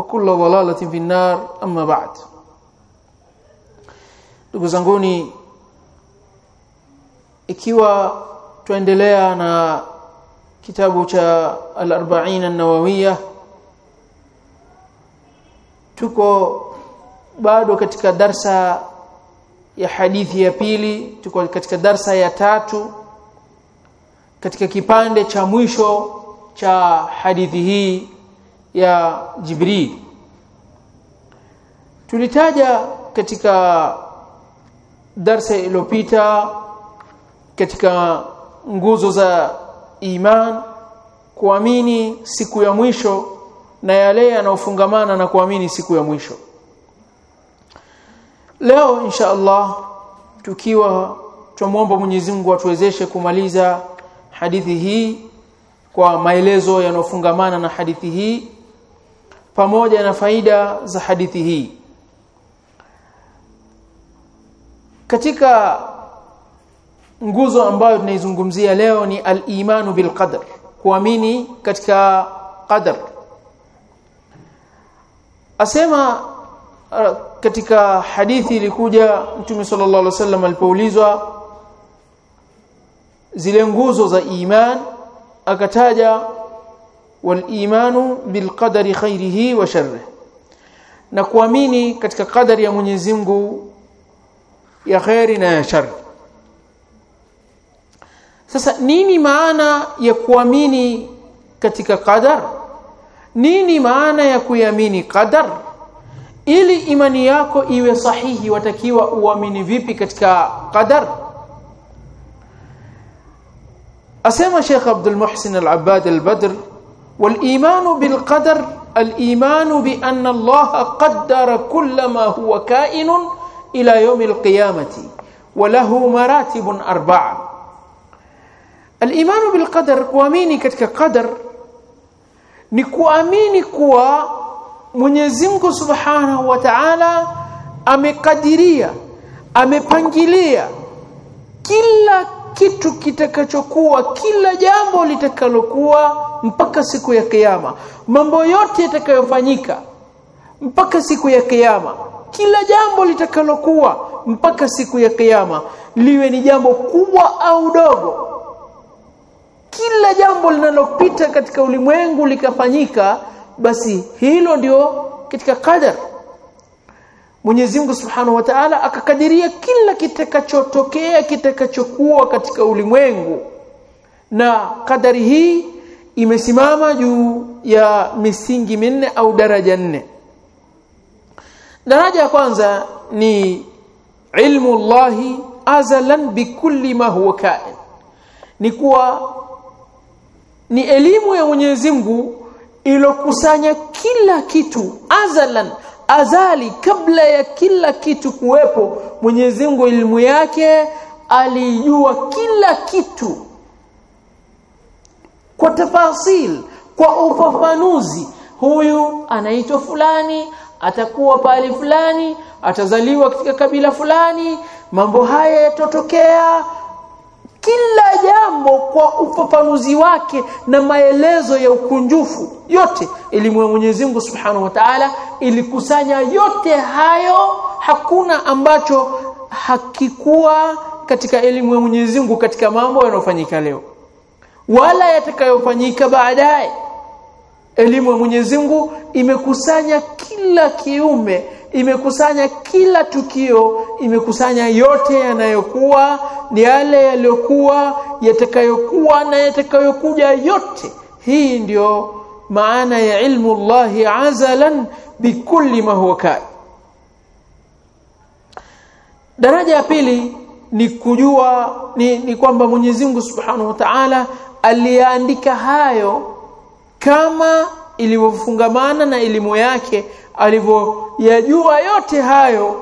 وكل ضلالة في النار أما بعد ndugu zanguni ikiwa tuendelea na kitabu cha al-arba'in an-nawawiyah tuko bado katika darsa ya hadithi ya pili tuko katika darsa ya tatu katika kipande cha mwisho cha hadithi hii ya Jibril. Tulitaja katika darsa iliyopita katika nguzo za iman kuamini siku ya mwisho na yale yanayofungamana na kuamini siku ya mwisho. Leo insha Allah tukiwa tumwomba Mwenyezi Mungu atuwezeshe kumaliza hadithi hii kwa maelezo yanayofungamana na hadithi hii pamoja na faida za hadithi hii. Katika nguzo ambayo tunaizungumzia leo ni al-imanu bil qadar kuamini katika qadar asema katika hadithi ilikuja Mtume sallallahu alaihi wasallam alipoulizwa zile nguzo za iman akataja wal-imanu bil qadari khairihi wa sharrihi. Na kuamini katika kadari ya Mwenyezi Mungu ya khairi na ya shari sasa nini maana ya kuamini katika qadar? Nini maana ya kuamini qadar? Ili imani yako iwe sahihi watakiwa uamini vipi katika qadar? Asema Sheikh Abdul Muhsin Al-Abbad Al-Badr wal-iman bil qadar al-iman bi anna Allah qaddara kull ma huwa kainun ila yawm al-qiyamati wa lahu maratib arba'a al-iman bil qadar kuamini katika qadar ni kuamini kuwa Mwenyezi Mungu Subhanahu wa Ta'ala amekadiria amepangilia kila kitu kitakachokuwa kila jambo litakalokuwa mpaka siku ya kiyama. Mambo yote yatakayofanyika mpaka siku ya kiyama kila jambo litakalokuwa mpaka siku ya kiyama liwe ni jambo kubwa au dogo kila jambo linalopita katika ulimwengu likafanyika basi hilo ndio katika qadar Mwenyezi Mungu Subhanahu wa Ta'ala akakadiria kila kitakachotokea kitakachokuwa katika ulimwengu. Na kadari hii imesimama juu ya misingi minne au daraja nne. Daraja ya kwanza ni ilmu Allahi azalan bikulli ma huwa kain. Ni kuwa ni elimu ya Mwenyezi Mungu ilokusanya kila kitu azalan azali kabla ya kila kitu kuwepo Mwenyezi Mungu ilmu yake alijua kila kitu. Kwa tafasil kwa ufafanuzi huyu anaitwa fulani atakuwa pale fulani atazaliwa katika kabila fulani mambo haya yatotokea kila jambo kwa ufafanuzi wake na maelezo ya ukunjufu yote elimu ya Mwenyezi Mungu Subhanahu wa Ta'ala ilikusanya yote hayo hakuna ambacho hakikuwa katika elimu ya Mwenyezi Mungu katika mambo yanayofanyika leo. Wala yatakayofanyika baadaye. Elimu ya Mwenyezi Mungu imekusanya kila kiume imekusanya kila tukio imekusanya yote yanayokuwa yale yaliyokuwa yatakayokuwa na yatakayokuja yote. Hii ndiyo maana ya ilmu Allahi azalan bikulli ma huwa kai. Daraja ya pili ni kujua ni, ni kwamba Mwenyezi Mungu Subhanahu wa Ta'ala aliandika hayo kama ilivyofungamana na elimu yake alivyoyajua yote hayo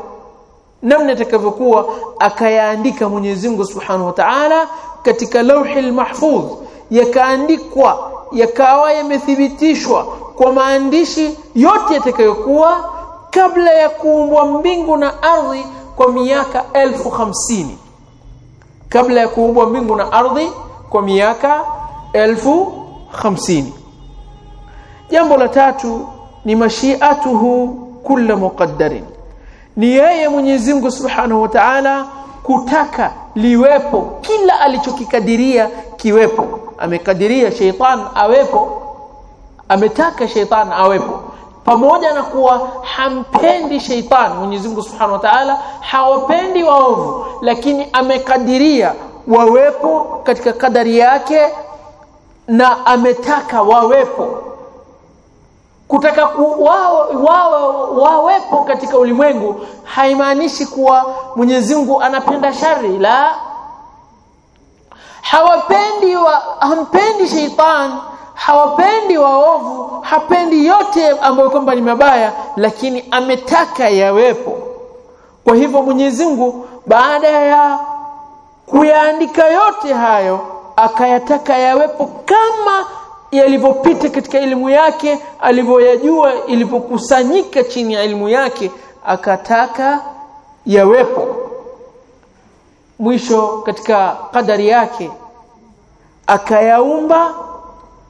namna itakavyokuwa akayaandika Mwenyezi Mungu Subhanahu wa Ta'ala katika lauhi mahfudh yakaandikwa yakawa yamethibitishwa kwa maandishi yote yatakayokuwa kabla ya kuumbwa mbingu na ardhi kwa miaka elfu hamsini. Kabla ya kuumbwa mbingu na ardhi kwa miaka elfu hamsini jambo la tatu ni mashiatuhu kulla muqaddarin. Ni yeye Mwenyezi Mungu Subhanahu wa Ta'ala kutaka liwepo kila alichokikadiria kiwepo. Amekadiria sheitan awepo ametaka sheitan awepo. Pamoja na kuwa hampendi sheitan Mwenyezi Mungu Subhanahu wa Ta'ala hawapendi waovu lakini amekadiria wawepo katika kadari yake na ametaka wawepo kutaka ku, wao, wao wawepo katika ulimwengu haimaanishi kuwa Mwenyezi Mungu anapenda shari la. Hawapendi wa, hampendi sheitan hawapendi waovu hapendi yote ambayo kwamba ni mabaya lakini ametaka yawepo. Kwa hivyo Mwenyezi Mungu baada ya kuyaandika yote hayo akayataka yawepo kama yalivyopita katika elimu yake alivyoyajua ilipokusanyika chini ya elimu yake akataka yawepo. Mwisho katika kadari yake akayaumba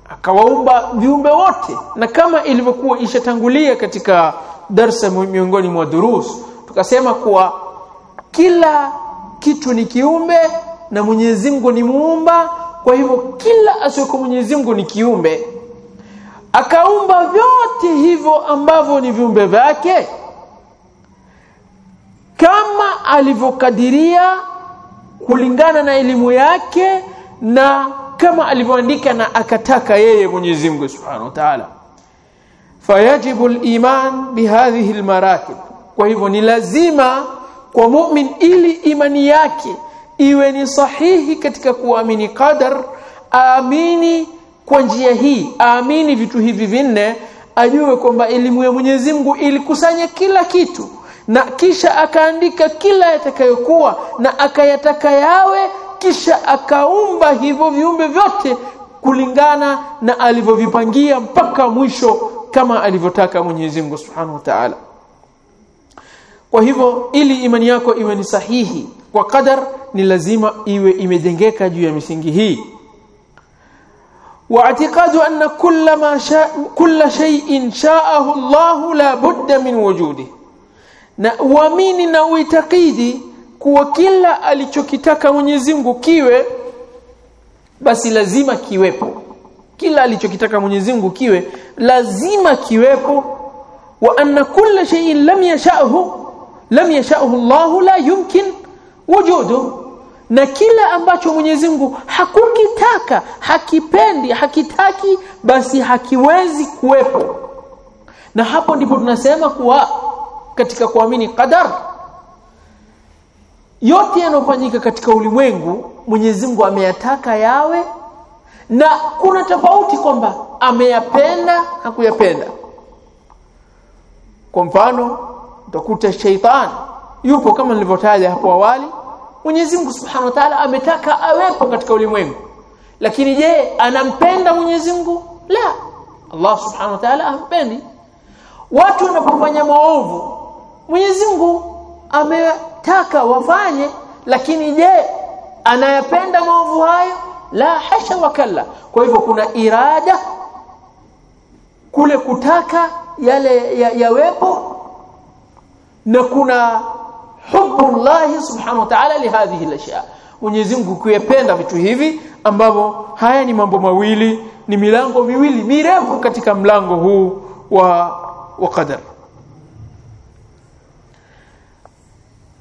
akawaumba viumbe wote. Na kama ilivyokuwa ishatangulia katika darsa miongoni mwa durus tukasema kuwa kila kitu ni kiumbe na Mwenyezi Mungu ni muumba kwa hivyo kila asiyoko Mwenyezi Mungu ni kiumbe. Akaumba vyote hivyo ambavyo ni viumbe vyake. Kama alivyokadiria kulingana na elimu yake na kama alivyoandika na akataka yeye Mwenyezi Mungu Subhanahu wa Ta'ala. Fayajibu al-iman bihadhihi al-maratib. Kwa hivyo ni lazima kwa mu'min ili imani yake iwe ni sahihi katika kuamini qadar aamini kwa njia hii aamini vitu hivi vinne ajue kwamba elimu ya Mwenyezi Mungu ilikusanya kila kitu na kisha akaandika kila yatakayokuwa na akayataka yawe kisha akaumba hivyo viumbe vyote kulingana na alivyovipangia mpaka mwisho kama alivyotaka Mwenyezi Mungu Subhanahu wa Ta'ala kwa hivyo ili imani yako iwe ni sahihi kwa qadar ni lazima iwe imejengeka juu ya misingi hii واعتقاد أن كل ما شاء كل شيء شاءه الله لا بد من وجوده na uamini na uitakidi kuwa kila alichokitaka Mwenyezi Mungu kiwe basi lazima kiwepo kila alichokitaka Mwenyezi Mungu kiwe lazima kiwepo wa anna kulla shay'in lam yasha'hu lam yasha'hu Allah la yumkin wujudu. Na kila ambacho Mwenyezi Mungu hakukitaka hakipendi hakitaki basi hakiwezi kuwepo. Na hapo ndipo tunasema kuwa katika kuamini qadar yote yanofanyika katika ulimwengu Mwenyezi Mungu ameyataka yawe na kuna tofauti kwamba ameyapenda na kuyapenda. Kwa mfano utakuta sheitan yupo kama nilivyotaja hapo awali. Mwenyezi Mungu Subhanahu wa Ta'ala ametaka awepo katika ulimwengu. Lakini je anampenda Mwenyezi Mungu? La. Allah Subhanahu wa Ta'ala hampendi. Watu wanapofanya maovu Mwenyezi Mungu ametaka wafanye lakini je anayapenda maovu hayo? La hasha wakalla kwa hivyo kuna irada kule kutaka yale yawepo ya na kuna hubbullahi subhanahu wa ta'ala lihadhihi al-ashya Mwenyezi Mungu kuyapenda vitu hivi ambavyo haya ni mambo mawili ni milango miwili mirefu katika mlango huu wa wa qadar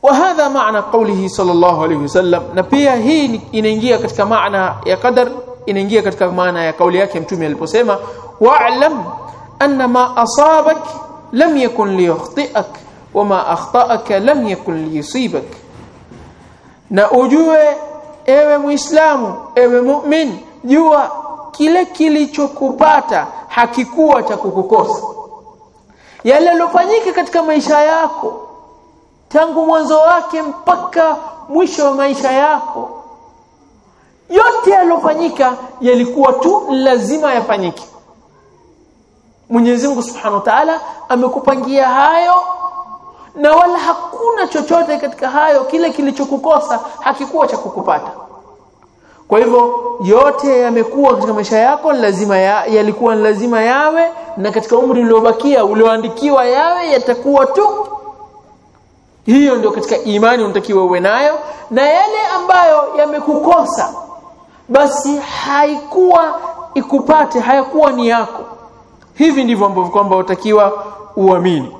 وهذا معنى قوله صلى الله عليه وسلم na pia hii inaingia katika maana ya qadar inaingia katika maana ya kauli yake mtume aliposema wa'lam anna ma asabak lam yakun liyukhti'ak wama akhta'aka lam yakun liyusibak na ujue ewe muislamu ewe mu'min jua kile kilichokupata hakikuwa cha kukukosa. Yale yalofanyika katika maisha yako tangu mwanzo wake mpaka mwisho wa maisha yako yote yalofanyika yalikuwa tu lazima yafanyike. Mwenyezi Mungu Subhanahu wa Ta'ala amekupangia hayo na wala hakuna chochote katika hayo kile kilichokukosa hakikuwa cha kukupata. Kwa hivyo yote yamekuwa katika maisha yako lazima ya, yalikuwa lazima yawe na katika umri uliobakia ulioandikiwa yawe yatakuwa tu. Hiyo ndio katika imani unatakiwa uwe nayo na yale ambayo yamekukosa basi haikuwa ikupate hayakuwa ni yako. Hivi ndivyo ambavyo kwamba utakiwa uamini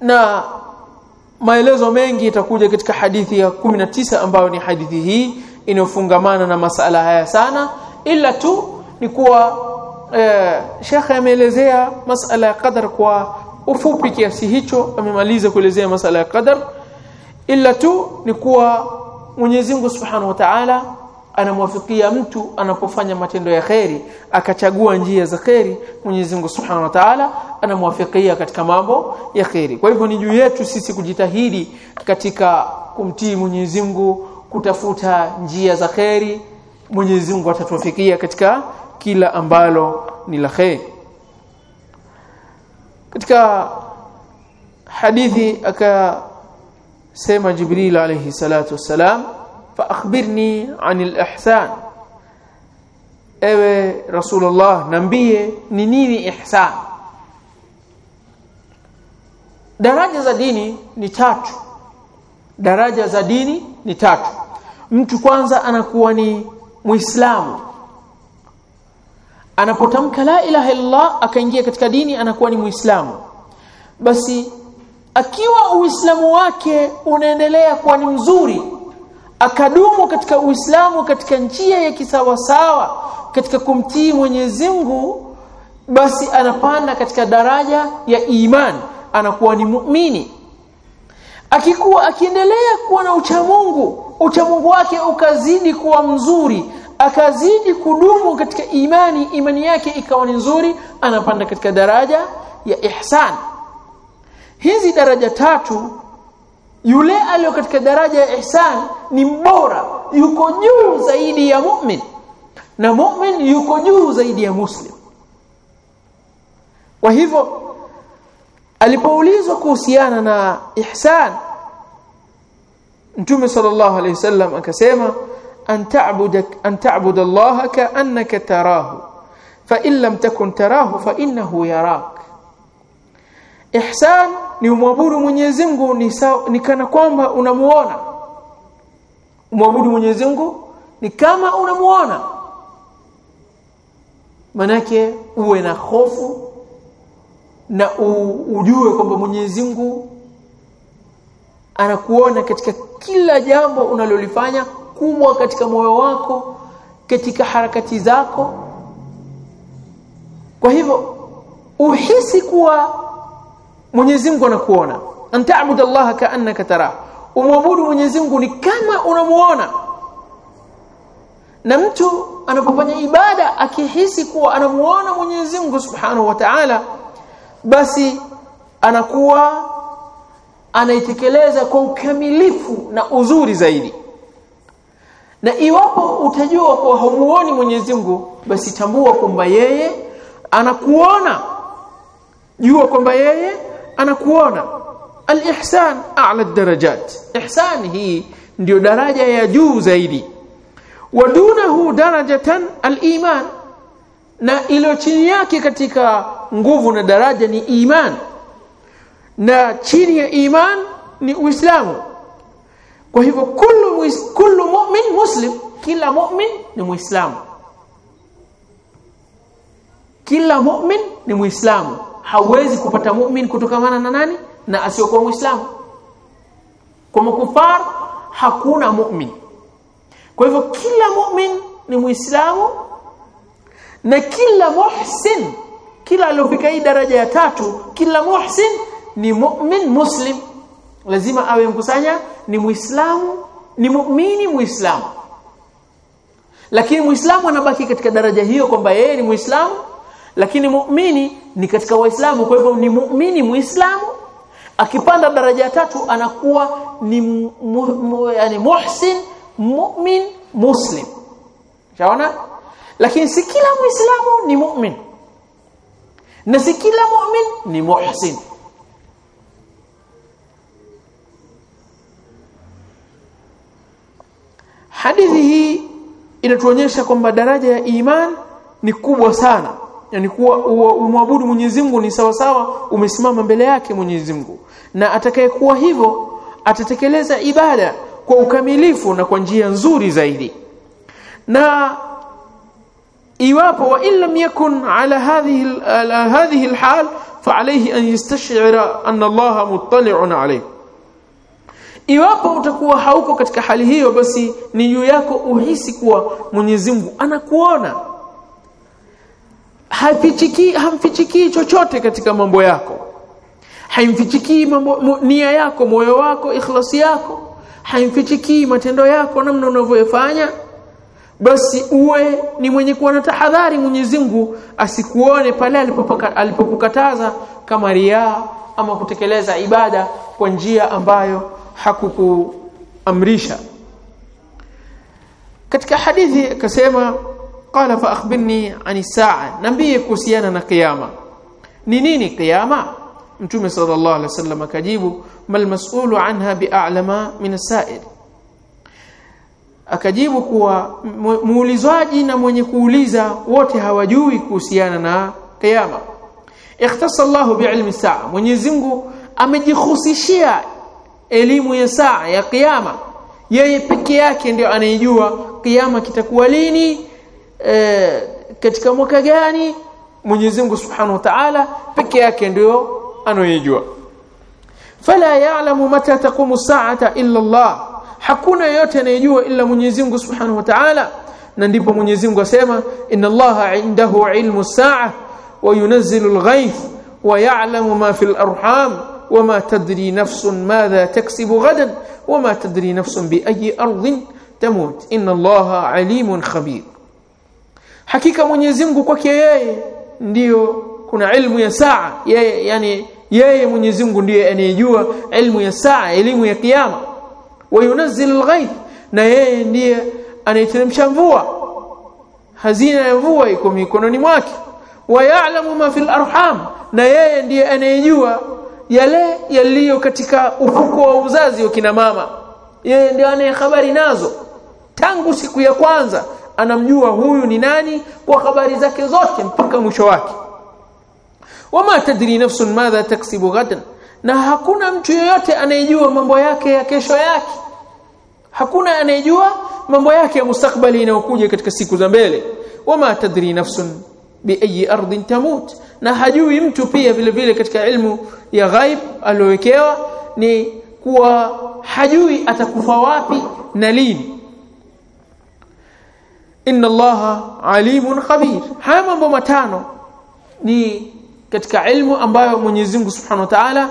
na maelezo mengi itakuja katika hadithi ya 19 ambayo ni hadithi hii inayofungamana na masala haya sana. Ila tu ni kuwa eh, shekhe ameelezea masala ya qadar kwa ufupi kiasi hicho amemaliza kuelezea masala ya qadar. Ila tu ni kuwa Mwenyezi Mungu Subhanahu wa Ta'ala anamwafikia mtu anapofanya matendo ya kheri akachagua njia za kheri Mwenyezi Mungu Subhanahu wa Ta'ala anamwafikia katika mambo ya kheri. Kwa hivyo ni juu yetu sisi kujitahidi katika kumtii Mwenyezi Mungu kutafuta njia za kheri Mwenyezi Mungu atatufikia katika kila ambalo ni la kheri. Katika hadithi akasema Jibril alayhi salatu wassalam fa akhbirni anil ihsan ewe rasulullah nambie ni nini ihsan daraja za dini ni tatu daraja za dini ni tatu mtu kwanza anakuwa ni muislamu anapotamka la ilaha illallah akaingia katika dini anakuwa ni muislamu basi akiwa uislamu wake unaendelea kuwa ni mzuri akadumu katika uislamu katika njia ya kisawasawa katika kumtii Mwenyezi Mungu basi anapanda katika daraja ya imani anakuwa ni muumini akikuwa akiendelea kuwa na uchamungu uchamungu wake ukazidi kuwa mzuri akazidi kudumu katika imani imani yake ikawa ni nzuri anapanda katika daraja ya ihsan. Hizi daraja tatu yule aliyo katika daraja ya ihsan ni mbora yuko juu zaidi ya mu'min. Na mu'min yuko juu zaidi ya muslim. Kwa hivyo alipoulizwa kuhusiana na ihsan Mtume sallallahu alayhi wasallam akasema an ta'budak an ta'budu Allah ka'annaka tarahu. Fa in lam takun tarahu fa innahu yarak ihsan ni umwabudu Mwenyezi Mungu ni, ni kana kwamba unamuona. Umwabudu Mwenyezi Mungu ni kama unamuona. Manake uwe na hofu na u, ujue kwamba Mwenyezi Mungu anakuona katika kila jambo unalolifanya kubwa katika moyo wako katika harakati zako. Kwa hivyo uhisi kuwa Mwenyezi Mungu anakuona. Antabudu Allah kaannaka tara umwabudu Mwenyezi Mungu ni kama unamuona. Na mtu anapofanya ibada akihisi kuwa anamuona Mwenyezi Mungu Subhanahu wa Ta'ala basi anakuwa anaitekeleza kwa ukamilifu na uzuri zaidi. Na iwapo utajua kuwa humuoni Mwenyezi Mungu basi tambua kwamba yeye anakuona. Jua kwamba yeye anakuona. Alihsan a'la darajat ihsan hii ndio daraja ya juu zaidi. Wadunahu darajatan al-iman. Na ilo chini yake katika nguvu na daraja ni iman. Na chini ya iman ni uislamu. Kwa hivyo kullu kullu mu'min muslim kila mu'min ni muislamu. Kila mu'min ni muislamu hawezi kupata mu'min kutokamana na nani? Na asiyokuwa muislamu. Kwa makufar hakuna mu'min. Kwa hivyo kila mu'min ni muislamu na kila muhsin kila aliyofika hii daraja ya tatu kila muhsin ni mu'min muslim. Lazima awe mkusanya ni muislamu ni mu'mini muislamu. Lakini muislamu anabaki katika daraja hiyo kwamba yeye ni muislamu lakini muumini ni katika waislamu kwa hivyo ni muumini muislamu akipanda daraja tatu anakuwa ni mu, mu, yani muhsin mu'min muslim. Shaona? Lakini si kila muislamu ni mu'min. Na si kila mu'min ni muhsin. Hadithi hii inatuonyesha kwamba daraja ya iman ni kubwa sana yani kuwa umwabudu Mwenyezi Mungu ni sawa sawa umesimama mbele yake Mwenyezi Mungu. Na atakayekuwa hivyo atatekeleza ibada kwa ukamilifu na kwa njia nzuri zaidi. Na iwapo wa illa yakun ala hadhihi ala hadhihi alhal fa alayhi an yastash'ira anna Allah muttali'un alayhi iwapo utakuwa hauko katika hali hiyo basi ni juu yako uhisi kuwa Mwenyezi Mungu anakuona hafichiki hamfichiki chochote katika mambo yako. Haimfichiki mambo nia yako moyo wako ikhlasi yako. Haimfichiki matendo yako namna unavyofanya. Basi uwe ni mwenye kuwa na tahadhari Mwenyezi Mungu asikuone pale alipokukataza kama riaa ama kutekeleza ibada kwa njia ambayo hakukuamrisha. Katika hadithi akasema qala fa akhbirni ani saa. Nambie kuhusiana na kiyama ni nini kiyama mtume sallallahu alaihi wasallam akajibu mal mas'ulu anha bi'alama min as-sa'il. Akajibu kuwa muulizwaji na mwenye kuuliza wote hawajui kuhusiana na kiyama ikhtassa Allahu bi'ilmi saa. Mwenyezi Mungu amejihusishia elimu ya saa ya kiyama yeye peke yake ndio anayejua kiyama kitakuwa lini e, katika mwaka gani Mwenyezi Mungu Subhanahu wa Ta'ala peke yake ndio anayejua fala ya'lamu mata taqumu as-sa'ata illa Allah hakuna yote anayejua ila Mwenyezi Mungu Subhanahu wa Ta'ala na ndipo Mwenyezi Mungu asema inna Allaha indahu ilmu as-sa'a wa yunazzilu al-ghayth wa ya'lamu ma fil arham وما تدري نفس ماذا تكسب غدا وما تدري نفس بأي أرض تموت إن الله عليم خبير hakika Mwenyezi Mungu kwake yeye ndiyo kuna ilmu ya saa. Yeye yani yeye Mwenyezi Mungu ndiye anayejua ilmu ya saa elimu ya kiyama. Wa yunazzilu al-ghayth na yeye ndiye anayeteremsha mvua. Hazina ya mvua iko mikononi mwake. Wa ya'lamu ma fil arham na yeye ndiye anayejua yale yaliyo katika ufuko wa uzazi wa kina mama. Yeye ndiye anaye habari nazo. Tangu siku ya kwanza anamjua huyu ni nani kwa habari zake zote mpaka mwisho wake. Wama tadri nafsun madha taksibu gadan na hakuna mtu yeyote anayejua mambo yake ya kesho yake. Hakuna anayejua mambo yake ya mustakbali inayokuja katika siku za mbele. Wama tadri nafsun biayi ardhin tamut. Na hajui mtu pia vile vile katika ilmu ya ghaib aliowekewa ni kuwa hajui atakufa wapi na lini inna allaha alimun khabir. Haya mambo matano ni katika ilmu ambayo Mwenyezi Mungu Subhanahu wa Ta'ala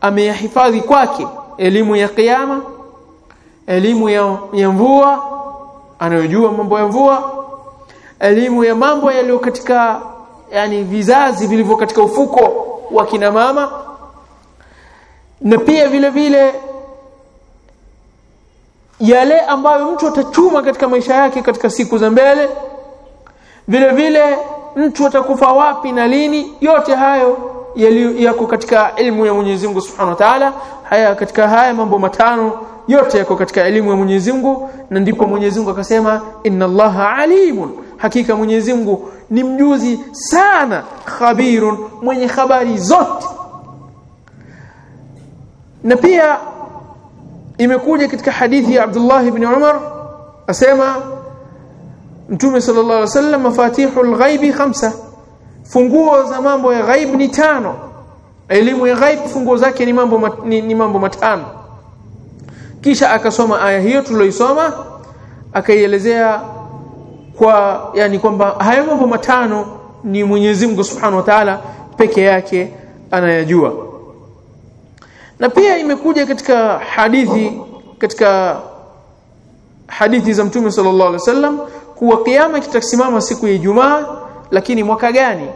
ameyahifadhi kwake. Elimu ya kiyama elimu ya, ya mvua anayojua mambo ya mvua elimu ya mambo yaliyo katika yani vizazi vilivyo katika ufuko wa kina mama na pia vile vile yale ambayo mtu atachuma katika maisha yake katika siku za mbele vile vile mtu atakufa wapi na lini yote hayo yako katika elimu ya Mwenyezi Mungu Subhanahu wa Ta'ala. Haya katika haya mambo matano yote yako katika elimu ya Mwenyezi Mungu na ndipo Mwenyezi Mungu akasema inna Allaha alimun. Hakika Mwenyezi Mungu ni mjuzi sana khabirun mwenye habari zote. Na pia imekuja katika hadithi ya Abdullah ibn Umar asema Mtume sallallahu alaihi wasallam mafatihul ghaibi khamsa. Funguo za mambo ya ghaib ni tano. Elimu ya ghaib funguo zake ni mambo ni, ni mambo matano. Kisha akasoma aya hiyo tuloisoma akaielezea kwa yani kwamba hayo mambo matano ni Mwenyezi Mungu Subhanahu wa Ta'ala peke yake anayajua na pia imekuja katika hadithi katika hadithi za Mtume sallallahu alaihi wasallam kuwa kiyama kitasimama siku ya Ijumaa lakini mwaka gani?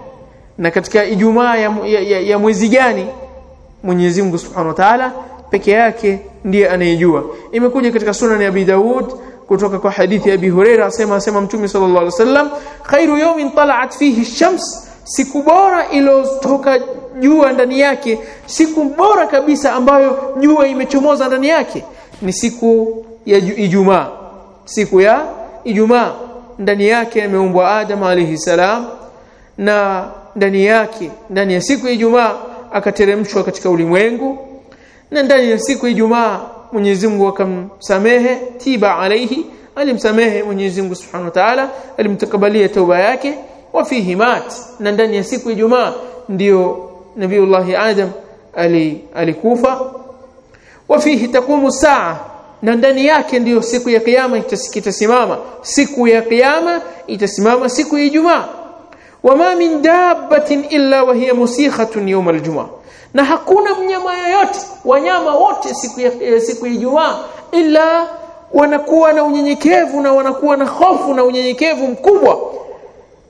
Na katika Ijumaa ya, ya, ya, mwezi gani? Mwenyezi Mungu Subhanahu wa Ta'ala peke yake ndiye anayejua. Imekuja katika sunan ya Abi Daud kutoka kwa hadithi ya Abi Huraira asema asema Mtume sallallahu alaihi wasallam khairu yawmin tala'at fihi shams siku bora iliyotoka jua ndani yake siku bora kabisa ambayo jua imechomoza ndani yake ni siku ya Ijumaa. Siku ya Ijumaa ndani yake ameumbwa Adam alayhi salam na ndani yake ndani ya siku ya Ijumaa akateremshwa katika ulimwengu na ndani ya siku ya Ijumaa Mwenyezi Mungu akamsamehe tiba alaihi alimsamehe Mwenyezi Mungu Subhanahu wa Ta'ala alimtakabalia tauba yake wa fihi mat. Na ndani ya siku ya Ijumaa ndio Nabiullah Adam alikufa. Wa fihi taqumu saa na ndani yake ndiyo siku ya kiyama itasimama. Siku ya kiyama itasimama siku ya Ijumaa. Wama min dabbatin illa wa hiya musikhatun yawm aljumaa na hakuna mnyama yoyote wanyama wote siku ya siku ya Ijumaa ila wanakuwa na unyenyekevu na wanakuwa na hofu na unyenyekevu mkubwa.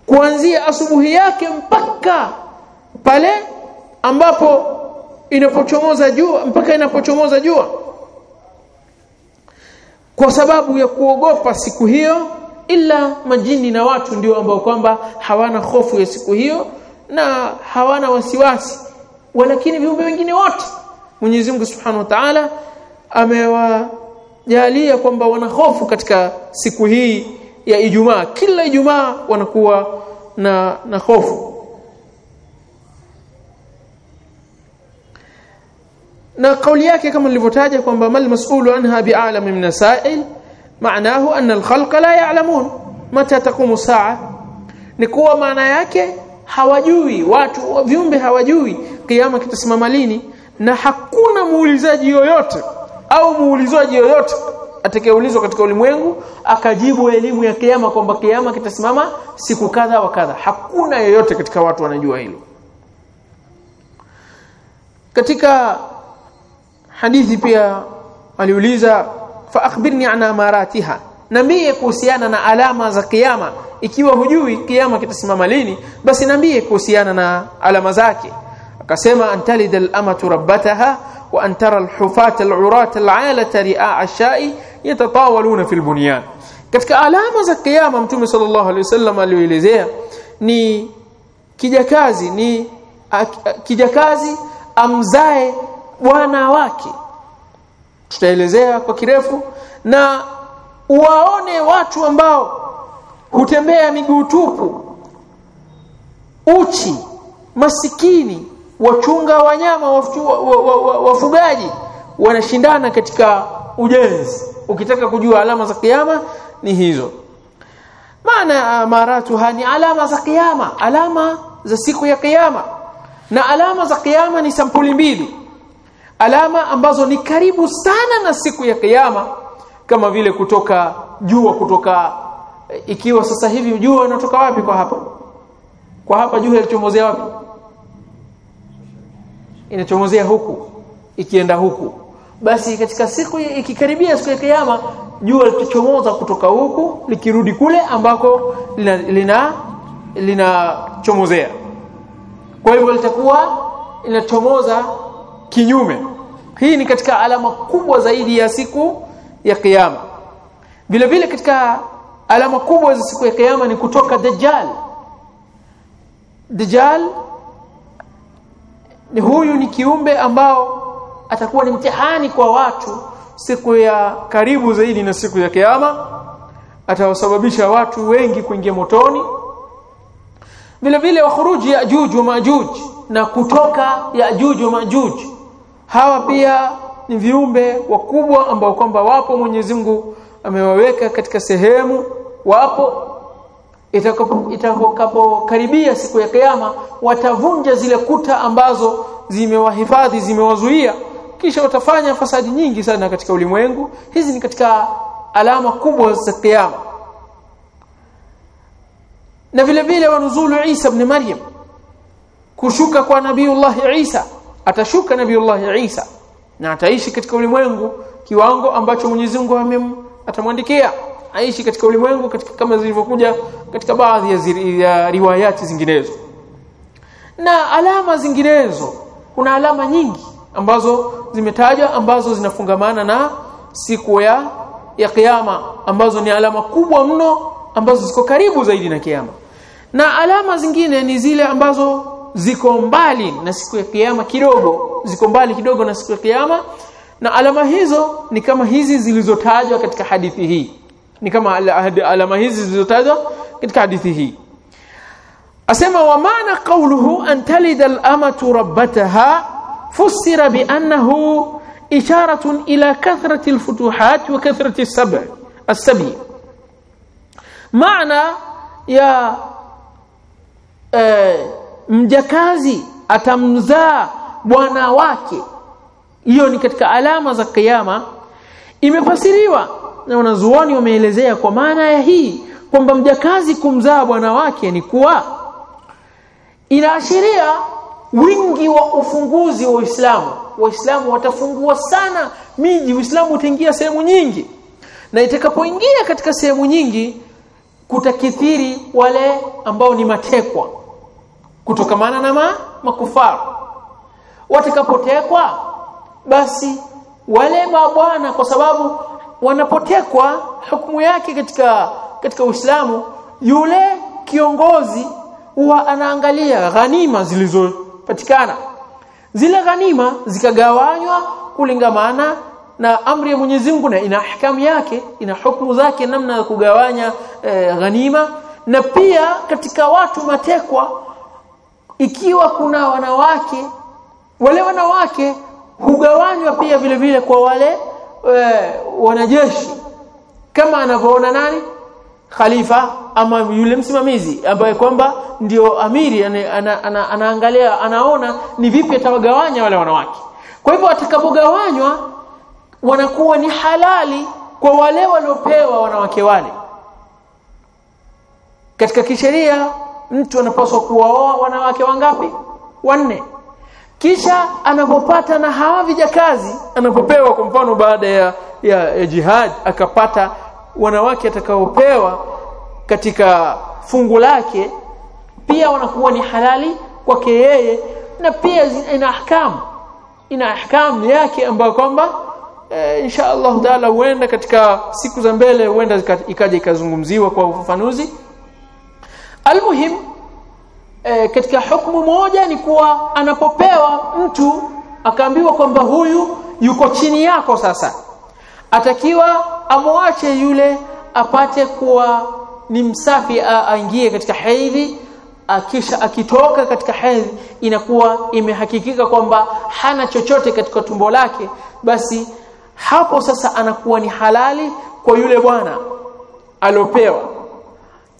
Kuanzia asubuhi yake mpaka pale ambapo inapochomoza jua mpaka inapochomoza jua. Kwa sababu ya kuogopa siku hiyo ila majini na watu ndio ambao kwamba hawana hofu ya siku hiyo na hawana wasiwasi. Walakini viumbe wengine wote Mwenyezi Mungu Subhanahu wa Ta'ala amewajalia kwamba wana hofu katika siku hii ya Ijumaa. Kila Ijumaa wanakuwa na na hofu na kauli yake kama nilivyotaja kwamba mal mas'ulu anha bi'alam min nasail maanahu anna al-khalqa la ya'lamun. Mata taqumu saa? Ni kuwa maana yake hawajui watu viumbe hawajui kiyama kitasimama lini na hakuna muulizaji yoyote au muulizaji yoyote atakayeulizwa katika ulimwengu akajibu elimu ya kiyama kwamba kiyama kitasimama siku kadha wa kadha. Hakuna yoyote katika watu wanajua hilo. Katika hadithi pia aliuliza fa akhbirni an amaratiha. Nambie kuhusiana na alama za kiyama ikiwa hujui kiyama kitasimama lini basi nambie kuhusiana na alama zake. Akasema antalid al-amatu rabbataha wa an tara al-hufat al-urat al-alata ri'a ash-sha'i yatatawaluna fil bunyan. Katika alama za kiyama mtume sallallahu alaihi wasallam alioelezea ni kijakazi ni kijakazi amzae bwana wake tutaelezea kwa kirefu na waone watu ambao hutembea miguu tupu. Uchi masikini wachunga wanyama wafugaji wanashindana katika ujenzi. Ukitaka kujua alama za kiyama ni hizo. Maana amaratuha ni alama za kiyama. Alama za siku ya kiyama. Na alama za kiyama ni sampuli mbili alama ambazo ni karibu sana na siku ya kiyama kama vile kutoka jua kutoka ikiwa sasa hivi jua inatoka wapi kwa hapa? Kwa hapa jua ilichomozea wapi? Inachomozea huku ikienda huku. Basi katika siku ikikaribia siku ya kiyama jua litachomoza kutoka huku likirudi kule ambako lina linachomozea. Lina kwa hivyo litakuwa inachomoza kinyume hii ni katika alama kubwa zaidi ya siku ya kiyama vile vile katika alama kubwa za siku ya kiyama ni kutoka dajjal. Dajjal ni huyu ni kiumbe ambao atakuwa ni mtihani kwa watu siku ya karibu zaidi na siku ya kiyama atawasababisha watu wengi kuingia motoni. Vile vile wakhuruji ya Ajuj wa Majuj na kutoka ya Ajuj wa Majuj hawa pia ni viumbe wakubwa ambao kwamba wapo Mwenyezi Mungu amewaweka katika sehemu wapo. Itakapokaribia siku ya kiyama watavunja zile kuta ambazo zimewahifadhi zimewazuia. Kisha watafanya fasadi nyingi sana katika ulimwengu. Hizi ni katika alama kubwa za kiyama. Na vile vile wanuzulu Isa ibn Maryam. Kushuka kwa nabiiullah Isa atashuka nabiiullah Isa na ataishi katika ulimwengu kiwango ambacho Mwenyezi Mungu atamwandikia. Aishi katika ulimwengu katika kama zilivyokuja katika baadhi ya, ziri, ya riwayati zinginezo. Na alama zinginezo kuna alama nyingi ambazo zimetajwa ambazo zinafungamana na siku ya ya kiyama ambazo ni alama kubwa mno ambazo ziko karibu zaidi na kiyama. Na alama zingine ni zile ambazo ziko mbali na siku ya kiyama kidogo ziko mbali kidogo na siku ya kiyama na alama hizo ni kama hizi zilizotajwa katika hadithi hii. Ni kama alama hizi zilizotajwa katika hadithi hii. Asema wa maana qawluhu an talida al-amatu rabbataha fusira bi annahu isharatun ila kathrati al-futuhat wa kathrati as-sab' as-sabi. Maana ya eh, mjakazi atamzaa bwana wake. Hiyo ni katika alama za kiyama. Imefasiriwa na wanazuoni wameelezea kwa maana ya hii kwamba mjakazi kumzaa bwana wake ni kuwa inaashiria wingi wa ufunguzi wa Uislamu. Waislamu watafungua sana miji. Uislamu utaingia sehemu nyingi. Na itakapoingia katika sehemu nyingi kutakithiri wale ambao ni matekwa kutokamana na ma, makufaru watakapotekwa basi wale mabwana kwa sababu wanapotekwa hukumu yake katika katika Uislamu yule kiongozi huwa anaangalia ghanima zilizopatikana. Zile ghanima zikagawanywa kulingamana na amri ya Mwenyezi Mungu na ina ahkamu yake ina hukumu zake namna ya kugawanya e, ghanima. Na pia katika watu matekwa ikiwa kuna wanawake wale wanawake hugawanywa pia vile vile kwa wale e, wanajeshi. Kama anavyoona nani? Khalifa ama yule msimamizi ambaye kwamba ndio amiri ana, ana, ana, anaangalia anaona ni vipi atawagawanya wale wanawake. Kwa hivyo atakapogawanywa wanakuwa ni halali kwa wale waliopewa wanawake wale. Katika kisheria mtu anapaswa kuwaoa wanawake wangapi? Wanne. Kisha anapopata na hawa vijakazi anapopewa kwa mfano baada ya, ya, ya jihad akapata wanawake atakaopewa katika fungu lake pia wanakuwa ni halali kwake yeye na pia ina ahkamu ina ahkamu yake ambayo kwamba e, insha Allah taala huenda katika siku za mbele huenda ikaja ikazungumziwa kwa ufafanuzi almuhim e, katika hukumu moja ni kuwa anapopewa mtu akaambiwa kwamba huyu yuko chini yako sasa. Atakiwa amwache yule apate kuwa ni msafi aingie katika hedhi. Akisha akitoka katika hedhi inakuwa imehakikika kwamba hana chochote katika tumbo lake. Basi hapo sasa anakuwa ni halali kwa yule bwana aliopewa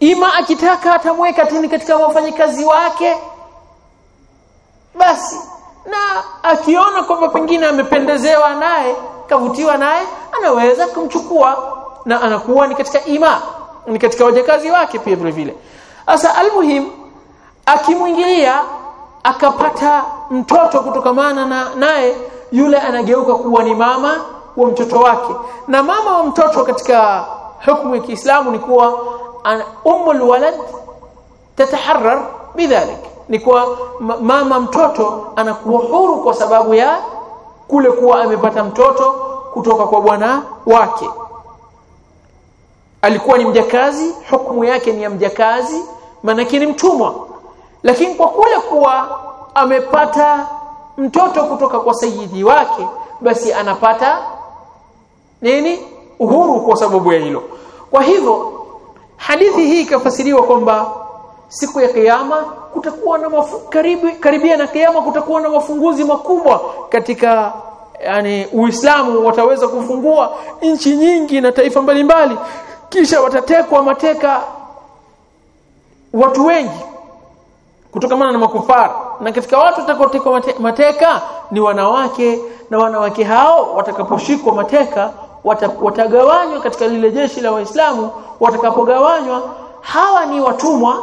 ima akitaka atamweka tini katika wafanyikazi wake. Basi na akiona kwamba pengine amependezewa naye kavutiwa naye anaweza kumchukua na anakuwa ni katika ima ni katika wajakazi wake pia vile vile. Sasa almuhim akimwingilia akapata mtoto kutokamana na naye yule anageuka kuwa ni mama wa mtoto wake. Na mama wa mtoto katika hukumu ya Kiislamu ni kuwa ummul الولد تتحرر بذلك. ni ماما mama mtoto anakuwa huru kwa sababu ya kule kuwa amepata mtoto kutoka kwa bwana wake alikuwa ni mjakazi hukumu yake ni ya mjakazi maana ni mtumwa lakini kwa kule kuwa amepata mtoto kutoka kwa sayidi wake basi anapata nini uhuru kwa sababu ya hilo kwa hivyo hadithi hii ikafasiriwa kwamba siku ya kiyama kutakuwa na mafu, karibu, karibia na kiyama kutakuwa na mafunguzi makubwa katika yani Uislamu wataweza kufungua nchi nyingi na taifa mbalimbali mbali. kisha watatekwa mateka watu wengi kutokamana na makufara na katika watu watakaotekwa mateka ni wanawake na wanawake hao watakaposhikwa mateka watagawanywa katika lile jeshi la Waislamu watakapogawanywa hawa ni watumwa.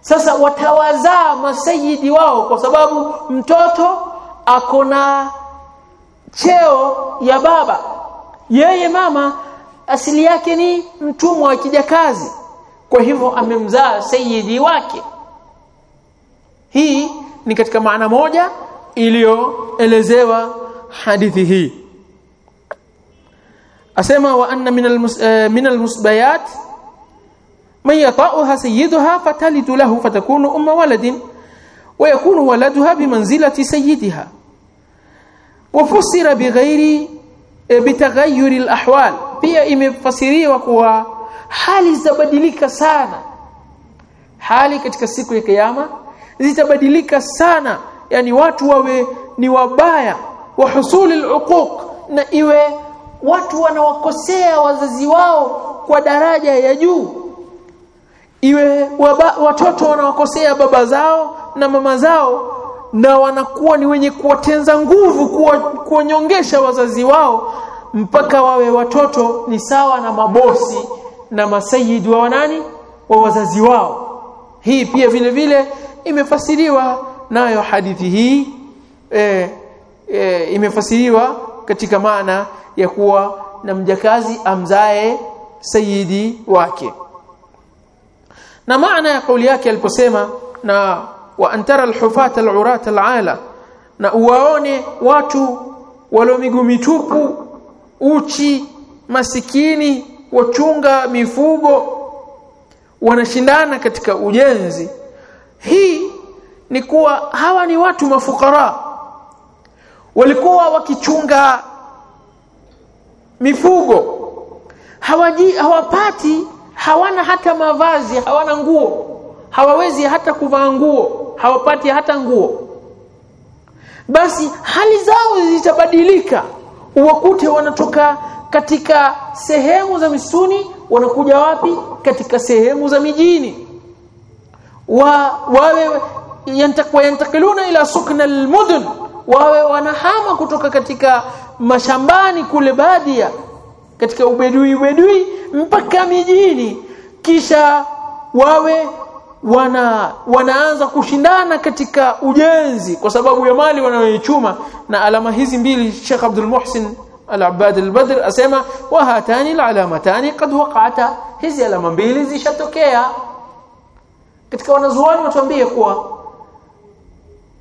Sasa watawazaa masayidi wao kwa sababu mtoto akona cheo ya baba. Yeye mama asili yake ni mtumwa wa kijakazi. Kwa hivyo amemzaa sayidi wake. Hii ni katika maana moja iliyoelezewa hadithi hii asema wa anna min almus, min almusbayat man yata'uha sayyiduha fatalidu lahu fatakunu umma waladin wa yakunu waladuha bimanzilati sayyidiha. Wafusira bighairi e, bitaghayyuri alahwal pia imefasiriwa kuwa hali zitabadilika sana. Hali katika siku ya kiyama zitabadilika sana. Yani watu wawe ni wabaya wa husuli na iwe watu wanawakosea wazazi wao kwa daraja ya juu. Iwe waba, watoto wanawakosea baba zao na mama zao na wanakuwa ni wenye kuwatenza nguvu kuwanyongesha wazazi wao mpaka wawe watoto ni sawa na mabosi na masayidi wa wanani? Wa wazazi wao. Hii pia vile vile imefasiriwa nayo hadithi hii e, e, imefasiriwa katika maana ya kuwa na mjakazi amzae sayidi wake. Na maana ya kauli yake aliposema na wa antara alhufata alurata alala na uwaone watu walio miguu mitupu uchi masikini wachunga mifugo wanashindana katika ujenzi. Hii ni kuwa hawa ni watu mafukara walikuwa wakichunga mifugo. Hawaji hawapati hawana hata mavazi hawana nguo. Hawawezi hata kuvaa nguo hawapati hata nguo. Basi hali zao zitabadilika. Uwakute wanatoka katika sehemu za misuni wanakuja wapi? Katika sehemu za mijini. Wa wawe yantakwa yantakiluna ila sukna almudun wawe wanahama kutoka katika mashambani kule badia katika ubedui ubedui mpaka mijini. Kisha wawe wana wanaanza kushindana katika ujenzi kwa sababu ya mali wanayoichuma. Na alama hizi mbili Sheikh Abdul Muhsin Al-Abbad Al-Badr asema wa hatani al-alamatani qad waqa'ata hizi alama mbili zishatokea. Katika wanazuoni watuambie kuwa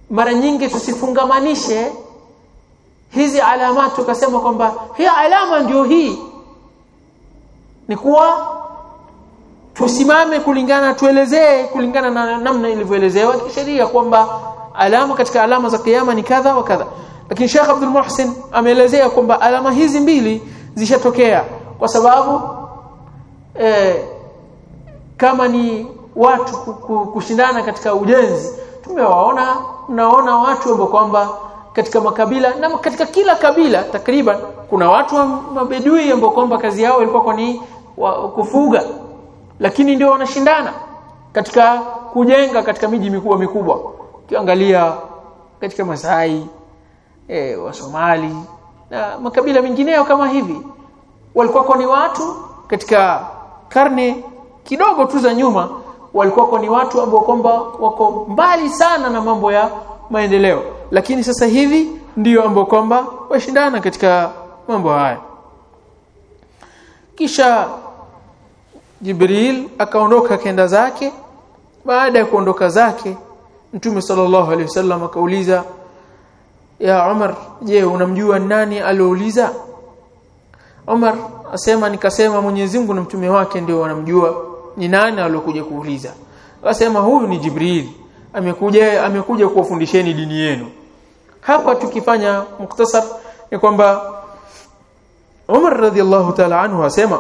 mara nyingi tusifungamanishe hizi alama tukasema kwamba hii alama ndio hii. Ni kuwa tusimame kulingana tuelezee kulingana na namna ilivyoelezewa kisheria kwamba alama katika alama za kiyama ni kadha wa kadha. Lakini Sheikh Abdul Muhsin ameelezea kwamba alama hizi mbili zishatokea kwa sababu eh, kama ni watu kushindana katika ujenzi tumewaona naona watu ambao kwamba katika makabila na katika kila kabila takriban kuna watu wa mabedui ambao kwamba kazi yao ilikuwa ni kufuga. Lakini ndio wanashindana katika kujenga katika miji mikubwa mikubwa. Ukiangalia katika Masai e, wa Somali na makabila mengineyo kama hivi walikuwa ni watu katika karne kidogo tu za nyuma walikuwa ni watu ambao kwamba wako mbali sana na mambo ya maendeleo lakini sasa hivi ndiyo ambao kwamba washindana katika mambo haya. Kisha Jibril akaondoka kenda zake. Baada ya kuondoka zake Mtume sallallahu alaihi wasallam akauliza ya Umar je unamjua nani aliouliza? Umar asema nikasema Mwenyezi Mungu na mtume wake ndio wanamjua. Ni nani aliyokuja kuuliza? Akasema huyu ni Jibril. Amekuja amekuja kuwafundisheni dini yenu hapa tukifanya muktasar ni kwamba Umar radhiallahu ta'ala anhu asema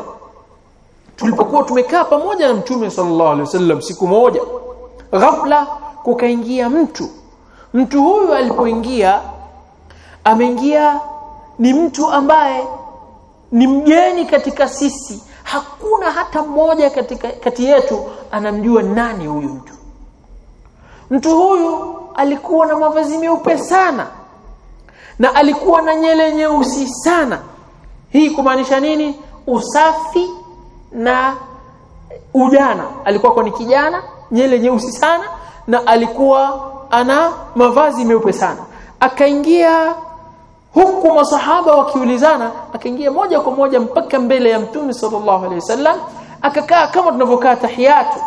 tulipokuwa tumekaa pamoja na mtume sallallahu alaihi wasallam siku moja ghafla kukaingia mtu. Mtu huyu alipoingia ameingia ni mtu ambaye ni mgeni katika sisi. Hakuna hata mmoja katika kati yetu anamjua nani huyu mtu. Mtu huyu alikuwa na mavazi meupe sana. Na alikuwa na nyele nyeusi sana. Hii kumaanisha nini? Usafi na ujana. Alikuwa ni kijana nyele nyeusi sana na alikuwa ana mavazi meupe sana. Akaingia huku masahaba wakiulizana akaingia moja kwa moja mpaka mbele ya mtume sallallahu alaihi wasallam akakaa kama tunavyokaa tahiyatu.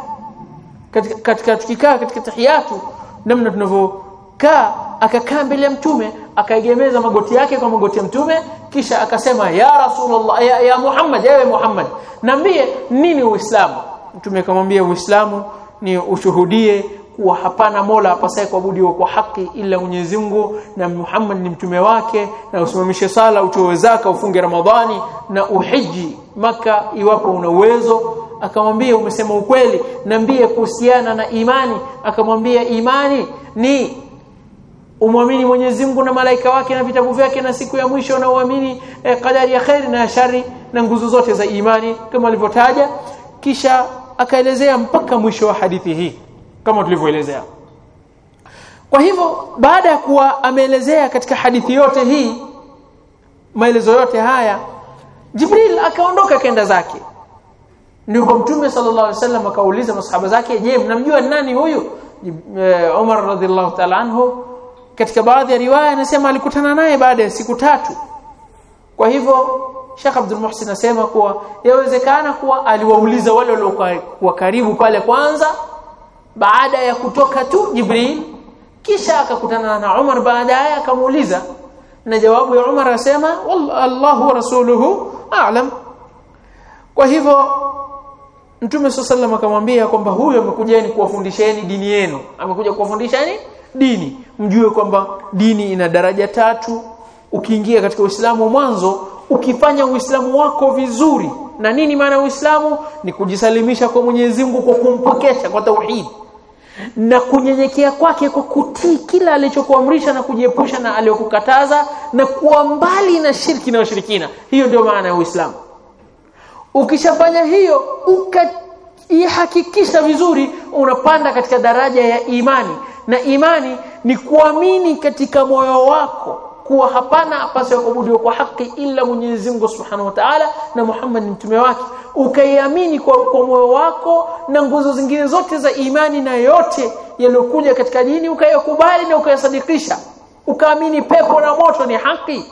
Katika, katika tukikaa katika tahiyatu namna tunavyokaa. Akakaa mbele ya mtume akaegemeza magoti yake kwa magoti ya mtume kisha akasema ya rasulullah ya, ya Muhammad ewe Muhammad niambie nini uislamu? Mtume akamwambia uislamu ni ushuhudie kuwa hapana mola apasaye kuabudiwa kwa haki ila Mwenyezi Mungu na Muhammad ni mtume wake na usimamishe sala utoe zaka ufunge Ramadhani na uhiji maka iwapo una uwezo akamwambia umesema ukweli niambie kuhusiana na imani. Akamwambia imani ni umwamini Mwenyezi Mungu na malaika wake na vitabu vyake na siku ya mwisho na uamini eh, kadari ya khairi na shari na nguzo zote za imani kama alivyotaja. Kisha akaelezea mpaka mwisho wa hadithi hii kama tulivyoelezea. Kwa hivyo baada ya kuwa ameelezea katika hadithi yote hii maelezo yote haya Jibril akaondoka kenda zake ndipo mtume sallallahu alaihi wasallam akauliza masahaba zake je mnamjua nani huyu? Umar radhiallahu ta'ala anhu. Katika baadhi ya riwaya anasema alikutana naye baada ya siku tatu. Kwa hivyo Sheikh Abdul Muhsin anasema kuwa yawezekana kuwa aliwauliza wale waliokuwa karibu pale kwanza baada ya kutoka tu Jibril kisha akakutana na Umar baadaye akamuuliza. Na jawabu ya Umar asema Allahu wa rasuluhu a'lam. Kwa hivyo Mtume SAW akamwambia kwamba huyu amekujeni kuwafundisheni dini yenu. Amekuja kuwafundisheni dini. Mjue kwamba dini ina daraja tatu. Ukiingia katika Uislamu mwanzo ukifanya Uislamu wako vizuri. Na nini maana Uislamu? Ni kujisalimisha kwa Mwenyezi Mungu kwa kumpokesha kwa tauhid. Na kunyenyekea kwake kwa kutii kila alichokuamrisha na kujiepusha na aliyokukataza na kuwa mbali na shirki na ushirikina hiyo ndio maana ya Uislamu ukishafanya hiyo ukaihakikisha vizuri unapanda katika daraja ya imani. Na imani ni kuamini katika moyo wako kuwa hapana apaswa kuabudiwa kwa haki ila Mwenyezi Mungu Subhanahu wa Ta'ala na Muhammad ni mtume wake. Ukaiamini kwa, kwa moyo wako na nguzo zingine zote za imani na yote yaliyokuja katika dini ukayakubali na ukayasadikisha. Ukaamini pepo na moto ni haki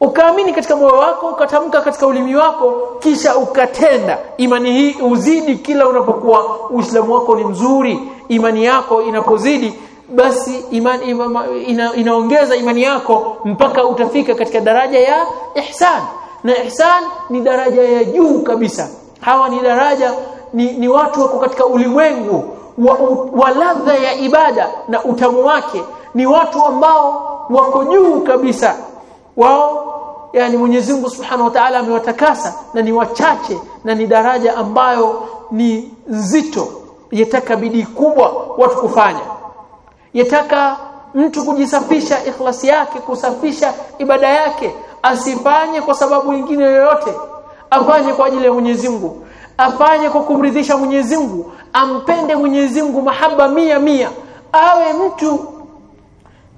ukaamini katika moyo wako ukatamka katika ulimi wako kisha ukatenda. Imani hii uzidi kila unapokuwa uislamu wako ni mzuri. Imani yako inapozidi basi imani ima, ina, inaongeza imani yako mpaka utafika katika daraja ya ihsan. Na ihsan ni daraja ya juu kabisa. Hawa ni daraja ni, ni watu wako katika ulimwengu wa, wa ladha ya ibada na utamu wake. Ni watu ambao wako juu kabisa wao yani Mwenyezi Mungu Subhanahu wa Ta'ala amewatakasa na ni wachache na ni daraja ambayo ni nzito. Yataka bidii kubwa watu kufanya. Yataka mtu kujisafisha ikhlasi yake kusafisha ibada yake asifanye kwa sababu nyingine yoyote. Afanye kwa ajili ya Mwenyezi Mungu. Afanye kwa kumridhisha Mwenyezi Mungu. Ampende Mwenyezi Mungu mahaba mia mia. Awe mtu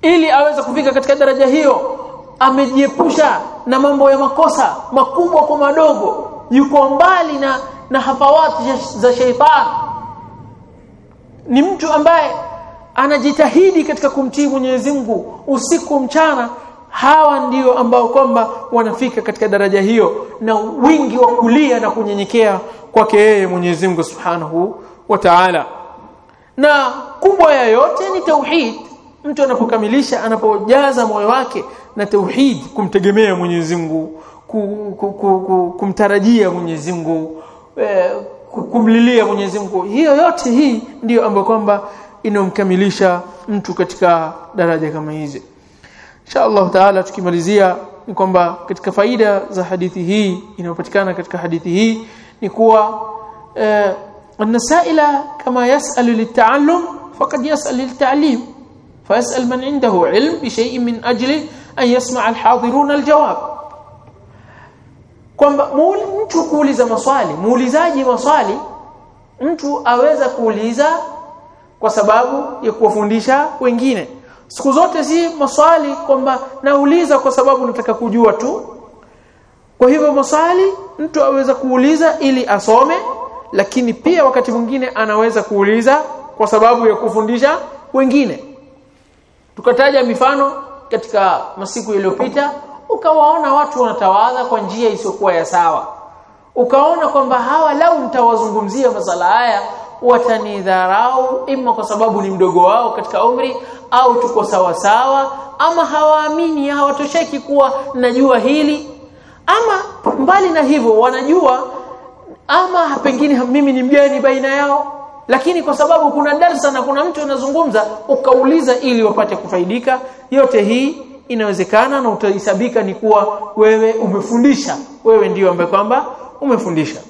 ili aweze kufika katika daraja hiyo amejiepusha na mambo ya makosa makubwa kwa madogo yuko mbali na na hafawati za sheitani ni mtu ambaye anajitahidi katika kumtii Mwenyezi Mungu usiku mchana. Hawa ndio ambao kwamba wanafika katika daraja hiyo na wingi wa kulia na kunyenyekea kwake yeye Mwenyezi Mungu Subhanahu wa Ta'ala. Na kubwa ya yote ni tauhid mtu anapokamilisha anapojaza moyo wake na tauhid kumtegemea Mwenyezi Mungu ku, ku, ku, ku, kumtarajia Mwenyezi Mungu eh, kumlilia Mwenyezi Mungu. Hiyo yote hii ndiyo ambayo kwamba inomkamilisha mtu katika daraja kama hizi. Insha Allah taala tukimalizia ni kwamba katika faida za hadithi hii inayopatikana katika hadithi hii ni kuwa eh, anasaila kama yasalu litaallum faqad yasalu litta'lim. فيسأل من عنده علم بشيء من أجل أن يسمع الحاضرون الجواب kwamba mtu kuuliza maswali muulizaji maswali mtu aweza kuuliza kwa sababu ya kuwafundisha wengine siku zote si maswali kwamba nauliza kwa sababu nataka kujua tu kwa hivyo maswali mtu aweza kuuliza ili asome lakini pia wakati mwingine anaweza kuuliza kwa sababu ya kufundisha wengine tukataja mifano katika masiku yaliyopita ukawaona watu wanatawadha kwa njia isiyokuwa ya sawa. Ukaona kwamba hawa lau nitawazungumzia masala haya watanidharau ima kwa sababu ni mdogo wao katika umri au tuko sawa sawa ama hawaamini hawatosheki kuwa najua hili. Ama mbali na hivyo wanajua ama pengine mimi ni mgeni baina yao lakini kwa sababu kuna darsa na kuna mtu anazungumza ukauliza ili wapate kufaidika. Yote hii inawezekana na utahesabika ni kuwa wewe umefundisha. Wewe ndio ambaye kwamba umefundisha.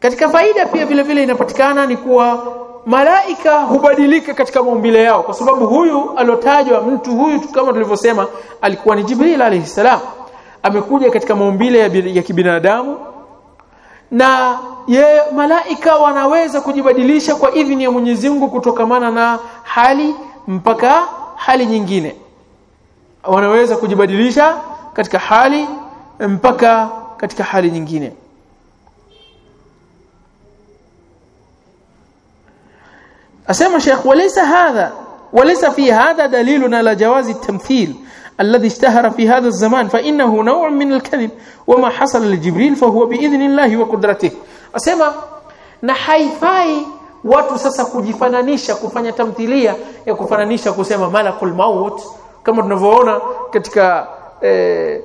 Katika faida pia vile vile inapatikana ni kuwa malaika hubadilika katika maumbile yao. Kwa sababu huyu aliotajwa mtu huyu kama tulivyosema alikuwa ni Jibril alayhisalam amekuja katika maumbile ya, ya kibinadamu na ye malaika wanaweza kujibadilisha kwa idhini ya Mwenyezi Mungu kutokamana na hali mpaka hali nyingine. Wanaweza kujibadilisha katika hali mpaka katika hali nyingine. Asema Sheikh walaysa hadha walaysa fi hadha dalilun ala jawazi at-tamthil الذي اشتهر في هذا الزمان فإنه نوع من الكذب وما حصل لجبريل فهو بإذن الله وقدرته أسمع na haifai watu sasa kujifananisha kufanya tamthilia ya kufananisha kusema malakul maut kama tunavyoona katika eh,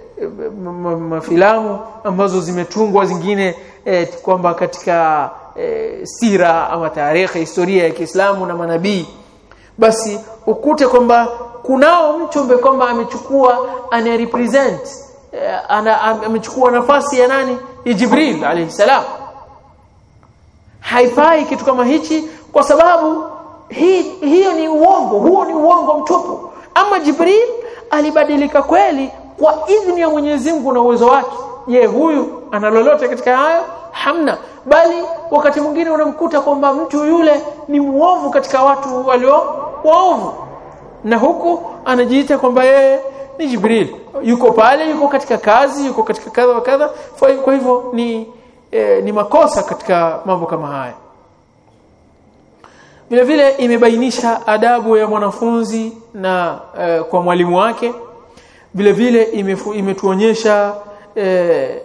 mafilamu ambazo zimetungwa zingine eh, kwamba katika eh, sira ama tarehe historia ya Kiislamu na manabii basi ukute kwamba kunao mtu ambaye kwamba amechukua ana represent eh, ana amechukua nafasi ya nani? Ya Jibril alayhi salam. Haifai kitu kama hichi kwa sababu hii hiyo ni uongo huo ni uongo mtupu. Ama Jibril alibadilika kweli kwa idhini ya Mwenyezi Mungu na uwezo wake. Je huyu ana lolote katika hayo? Hamna. Bali wakati mwingine unamkuta kwamba mtu yule ni muovu katika watu walio waovu na huku anajiita kwamba yeye ni Jibril. Yuko pale yuko katika kazi yuko katika kadha wa kadha. Kwa hivyo ni e, ni makosa katika mambo kama haya. Vile vile imebainisha adabu ya mwanafunzi na e, kwa mwalimu wake. Vile vile imefu, imetuonyesha e,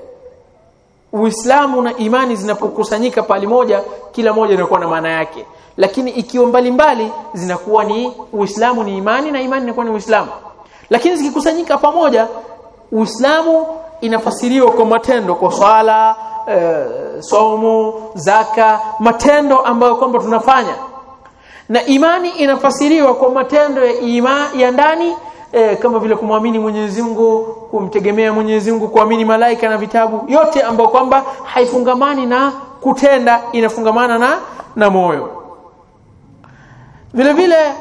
Uislamu na imani zinapokusanyika pale moja kila moja inakuwa na maana yake lakini ikiwa mbalimbali zinakuwa ni Uislamu ni imani na imani inakuwa ni Uislamu. Lakini zikikusanyika pamoja Uislamu inafasiriwa kwa matendo kwa swala e, somo zaka matendo ambayo kwamba tunafanya. Na imani inafasiriwa kwa matendo ya ima ya ndani e, kama vile kumwamini Mwenyezi Mungu kumtegemea Mwenyezi Mungu kuamini malaika na vitabu yote ambayo kwamba haifungamani na kutenda inafungamana na na moyo vile vile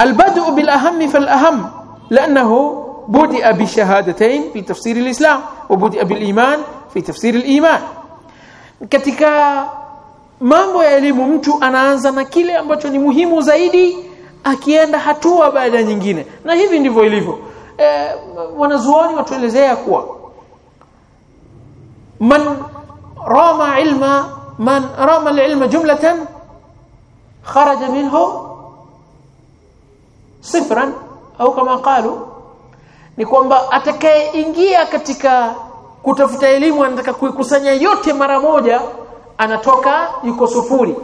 البدء بالأهم فالأهم لأنه بدأ بشهادتين في تفسير الإسلام وبدأ بالإيمان في تفسير الإيمان katika mambo ya elimu mtu anaanza na kile ambacho ni muhimu zaidi akienda hatua baada ya nyingine na hivi ndivyo ilivyo e, wanazuoni watuelezea kuwa man rama ilma man rama alilma jumlatan kharaja minhu sifran au kama qalu ni kwamba atakayeingia katika kutafuta elimu anataka kuikusanya yote mara moja anatoka yuko sufuri.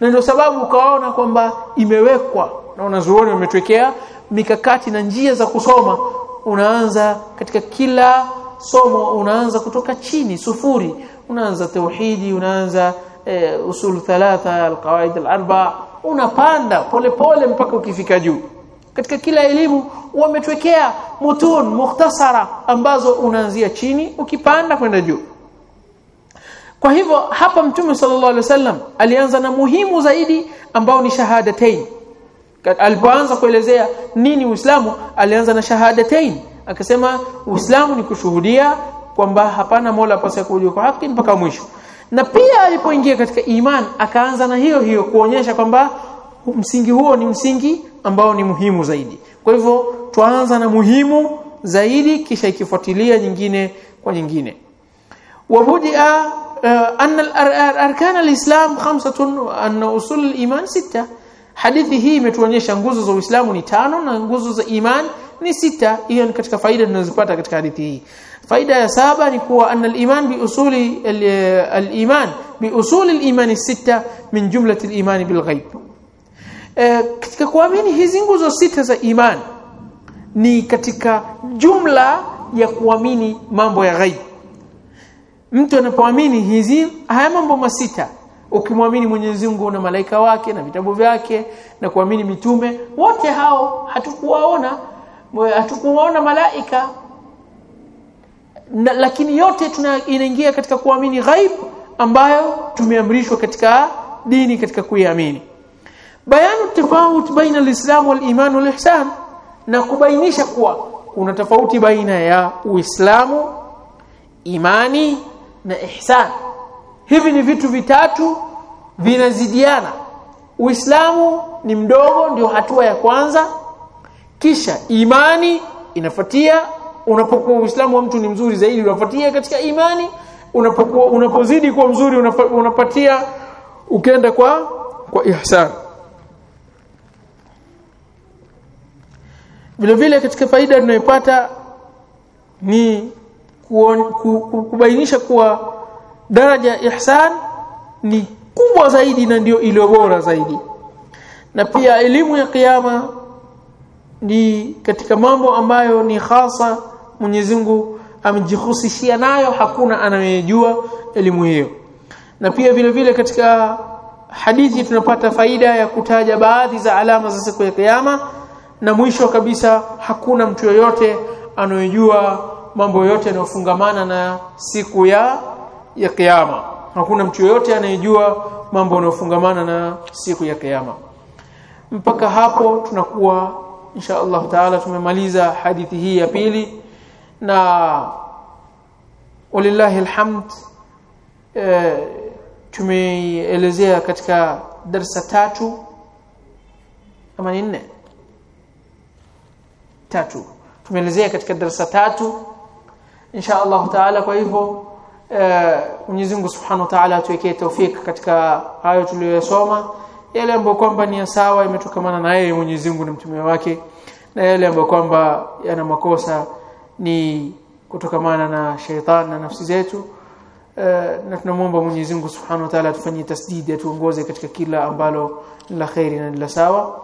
Na ndio sababu ukaona kwamba imewekwa. Na wanazuoni wametwekea mikakati na njia za kusoma. Unaanza katika kila somo unaanza kutoka chini sufuri. Unaanza tauhidi unaanza e, usul thalatha alqawaid alarba unapanda polepole pole mpaka ukifika juu. Katika kila elimu wametwekea mutun mukhtasara ambazo unaanzia chini ukipanda kwenda juu. Kwa hivyo hapa mtume sallallahu alaihi wasallam alianza na muhimu zaidi ambao ni shahadatain. Alipoanza kuelezea nini Uislamu alianza na shahadatain. Akasema Uislamu ni kushuhudia kwamba hapana mola pasa kuabudiwa kwa haki mpaka mwisho na pia alipoingia katika iman akaanza na hiyo hiyo kuonyesha kwamba msingi huo ni msingi ambao ni muhimu zaidi kwa hivyo tuanza na muhimu zaidi kisha ikifuatilia nyingine kwa nyingine wabudia أن أركان الإسلام خمسة وأن أصول الإيمان ستة hadithi hii imetuonyesha nguzo za Uislamu ni tano na nguzo za iman ni sita hiyo ni katika faida tunazopata katika hadithi hii faida ya saba ni kuwa anna al-iman bi usuli al-iman bi usuli al-iman sita min jumlati al-iman bil ghaib. E, katika kuamini hizi nguzo sita za iman ni katika jumla ya kuamini mambo ya ghaib. Mtu anapoamini hizi haya mambo masita ukimwamini Mwenyezi Mungu na malaika wake na vitabu vyake na kuamini mitume wote hao hatukuwaona hatukuwaona malaika na, lakini yote tuna inaingia katika kuamini ghaib ambayo tumeamrishwa katika dini katika kuiamini. Bayanu tofauti baina alislam waliman walihsan na kubainisha kuwa kuna tofauti baina ya uislamu imani na ihsan. Hivi ni vitu vitatu vinazidiana. Uislamu ni mdogo ndio hatua ya kwanza kisha imani inafuatia unapokuwa uislamu wa mtu ni mzuri zaidi unafuatia katika imani unapokuwa unapozidi kuwa mzuri unapatia ukenda kwa kwa ihsan. Vile vile katika faida tunayopata ni kubainisha kuwa daraja ihsan ni kubwa zaidi na ndio iliyo bora zaidi. Na pia elimu ya kiyama ni katika mambo ambayo ni hasa Mwenyezi Mungu amejihusishia nayo hakuna anayejua elimu hiyo. Na pia vile vile katika hadithi tunapata faida ya kutaja baadhi za alama za siku ya kiyama na mwisho kabisa hakuna mtu yoyote anayejua mambo yote yanayofungamana na siku ya ya kiyama. Hakuna mtu yoyote anayejua mambo yanayofungamana na siku ya kiyama. Mpaka hapo tunakuwa insha Allah taala tumemaliza hadithi hii ya pili. Na walillahi alhamd e, tumeelezea katika darsa tatu ama nne? Tatu. Tumeelezea katika darasa tatu insha Allah taala. Kwa hivyo Mwenyezi Mungu Subhanahu wa Ta'ala atuwekee taufik katika hayo tuliyosoma yale ambayo kwamba ni sawa imetokamana na yeye Mwenyezi Mungu na mtume wake na yale ambayo kwamba yana makosa ni kutokamana na shaitan na nafsi zetu. Na tunamwomba Mwenyezi Mungu Subhanahu wa Ta'ala atufanyie tasdidi atuongoze katika kila ambalo la khairi na la sawa